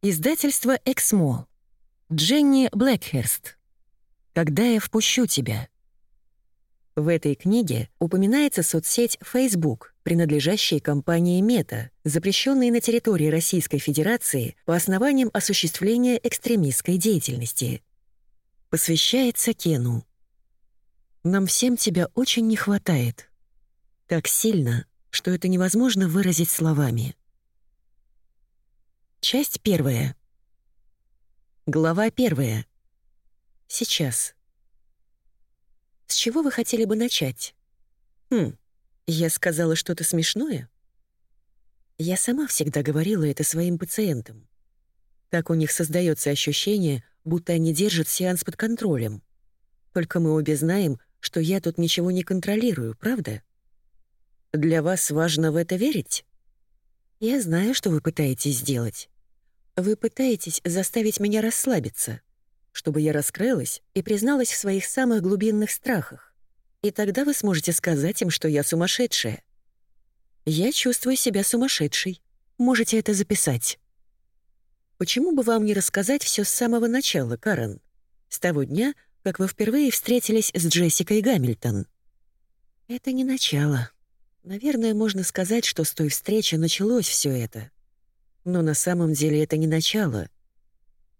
Издательство «Эксмо». Дженни Блэкхерст. «Когда я впущу тебя». В этой книге упоминается соцсеть Facebook, принадлежащая компании Meta, запрещенной на территории Российской Федерации по основаниям осуществления экстремистской деятельности. Посвящается Кену. Нам всем тебя очень не хватает. Так сильно, что это невозможно выразить словами. Часть первая. Глава первая. Сейчас. С чего вы хотели бы начать? Хм, я сказала что-то смешное? Я сама всегда говорила это своим пациентам. Так у них создается ощущение, будто они держат сеанс под контролем. Только мы обе знаем, что я тут ничего не контролирую, правда? Для вас важно в это верить? Я знаю, что вы пытаетесь сделать. Вы пытаетесь заставить меня расслабиться, чтобы я раскрылась и призналась в своих самых глубинных страхах. И тогда вы сможете сказать им, что я сумасшедшая. Я чувствую себя сумасшедшей. Можете это записать. Почему бы вам не рассказать все с самого начала, Карен? С того дня, как вы впервые встретились с Джессикой Гамильтон. Это не начало. Наверное, можно сказать, что с той встречи началось все это. Но на самом деле это не начало.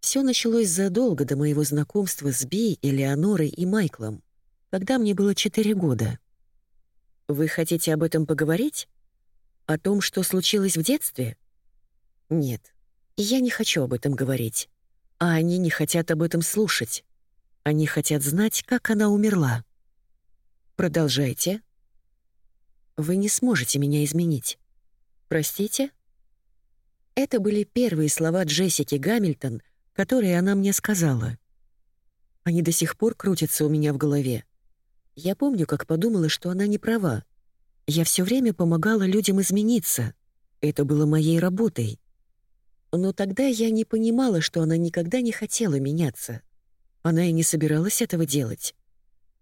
Все началось задолго до моего знакомства с Би, Элеонорой и Майклом, когда мне было четыре года. Вы хотите об этом поговорить? О том, что случилось в детстве? Нет, я не хочу об этом говорить. А они не хотят об этом слушать. Они хотят знать, как она умерла. Продолжайте. Вы не сможете меня изменить. Простите? Это были первые слова Джессики Гамильтон, которые она мне сказала. Они до сих пор крутятся у меня в голове. Я помню, как подумала, что она не права. Я все время помогала людям измениться. Это было моей работой. Но тогда я не понимала, что она никогда не хотела меняться. Она и не собиралась этого делать.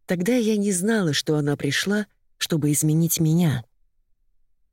Тогда я не знала, что она пришла, чтобы изменить меня.